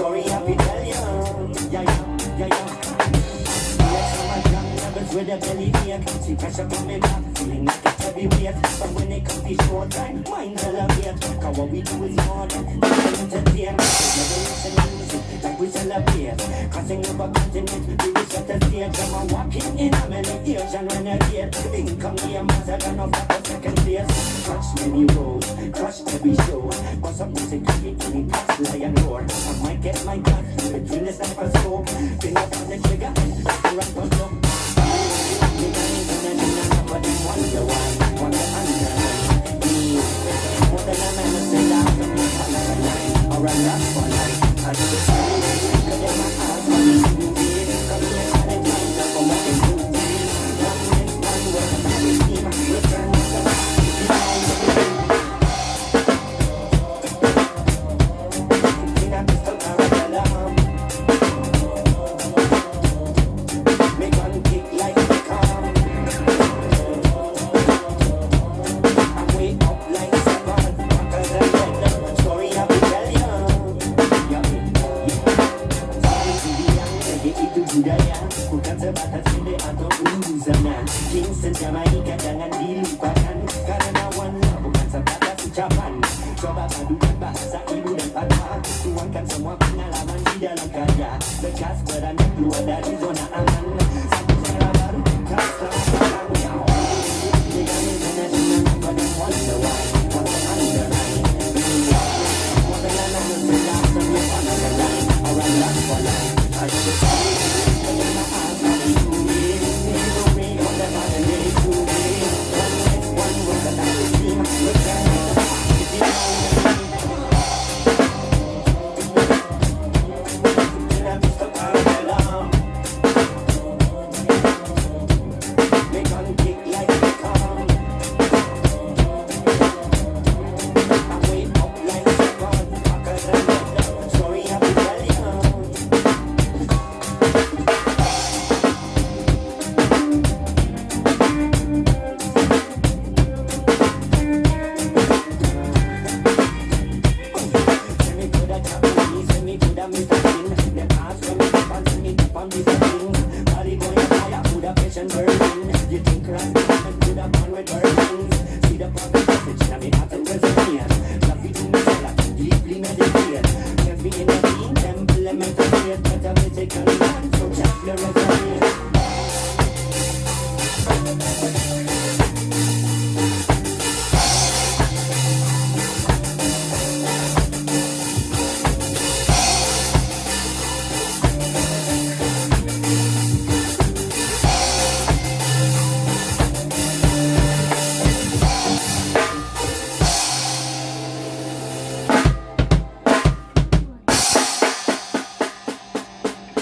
story I be tell ya. Yeah, yeah, yeah, yeah. Yes, I'm a with a belly ache. See pressure coming back, feeling like it's heavyweight. But when it comes to short time, mind elevate. Cause what we do is more than entertain. Never listen to music like we celebrate. Crossing over continents, we at the stage. I'm a walking in a Asian renegade. Income here, than of a second place. Touch many roads, crush every show. Bust up music, any past lion roar. I might get my gun between the sniper scope. Budaya Bukan sebatas ide atau urusan Kingston, Jamaica jangan dilupakan. Karena love bukan sebatas ucapan. Coba padukan bahasa ibu dan bapa Tuangkan semua pengalaman di dalam karya. Lekas berani keluar dari zona aman